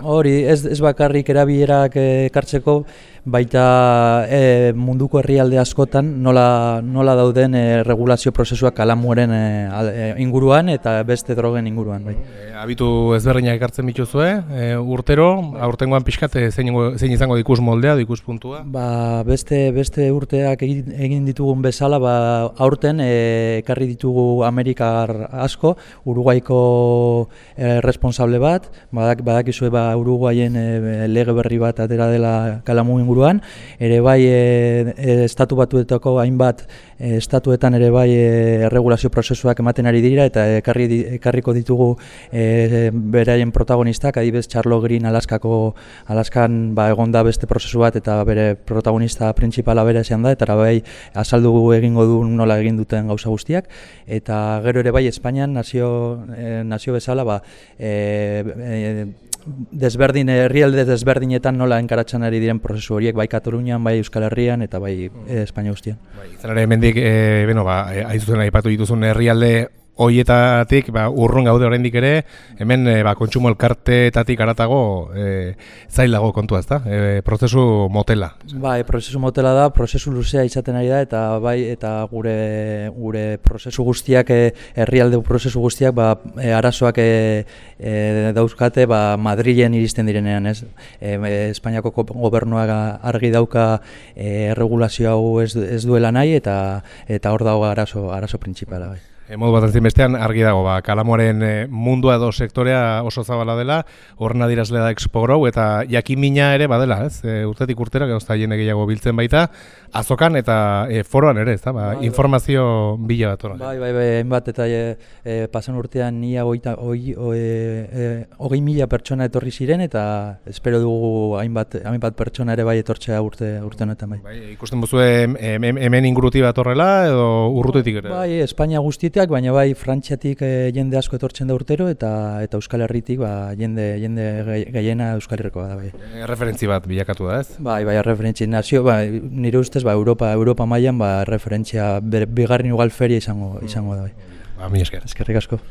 Hori, ez, ez bakarrik erabierak eh, ekartzeko, baita e, munduko herrialde askotan nola, nola dauden e, regulazio prozesuak kalamuaren e, inguruan eta beste drogen inguruan. Bai. Abitu ezberdinak ekartzen bituzue, e, urtero, aurtengoan pixkate zein, zein izango dikus moldea, dikus puntua? Ba, beste, beste urteak egin, ditugun bezala, ba, aurten ekarri ditugu Amerikar asko, Uruguaiko e, responsable bat, badak, badakizue ba, Uruguaien e, lege berri bat atera dela kalamu inguruan, ere bai e, e, estatu batuetako hainbat e, estatuetan ere bai e, erregulazio prozesuak ematen ari dira eta ekarri, ekarriko ditugu e, beraien protagonistak, adibez Charlo Green Alaskako Alaskan ba, egonda beste prozesu bat eta bere protagonista printzipala bere esan da eta bai azaldu egingo du nola egin duten gauza guztiak. Eta gero ere bai Espainian nazio, e, nazio bezala ba, e, desberdin herrialde desberdinetan nola enkaratzen ari diren prozesu horiek bai Katalunian, bai Euskal Herrian eta bai e, Espainia guztian. Bai, izan ere hemendik eh beno ba eh, aipatu dituzun herrialde hoietatik ba, urrun gaude oraindik ere, hemen e, ba, kontsumo elkarteetatik aratago e, zailago kontua ezta? E, prozesu motela. Bai, prozesu motela da, prozesu luzea izaten ari da eta bai eta gure gure prozesu guztiak herrialde prozesu guztiak ba, arazoak e, e, dauzkate ba, Madrilen iristen direnean, ez? E, Espainiako gobernuak argi dauka e, regulazio hau ez, ez duela nahi eta eta hor dago arazo arazo printzipala bai. Modu bat bestean argi dago, ba, kalamoren e, mundua edo sektorea oso zabala dela, horren adirazle da Expo Grow, eta jakimina ere badela, ez? E, urtetik urtera, gauzta jene gehiago biltzen baita, azokan eta e, foroan ere, ez da? Ba, bai, bai. informazio bila bat Bai, bai, bai, enbat, eta e, e, pasan urtean nia oita, oi, oi, e, ogei mila pertsona etorri ziren, eta espero dugu hainbat, hainbat pertsona ere bai etortzea urte, urte honetan bai. bai ikusten buzu hemen inguruti bat horrela, edo urrutetik ere? Bai, Espainia guztitik baina bai Frantziatik e, jende asko etortzen da urtero eta eta Euskal Herritik ba, jende jende gehiena Euskal Herrikoa da bai. Referentzi bat bilakatu da, ez? Bai, bai, referentzi nazio, bai, nire ustez ba Europa, Europa mailan ba referentzia bigarren igual feria izango izango da bai. Ba, mi esker. Eskerrik asko.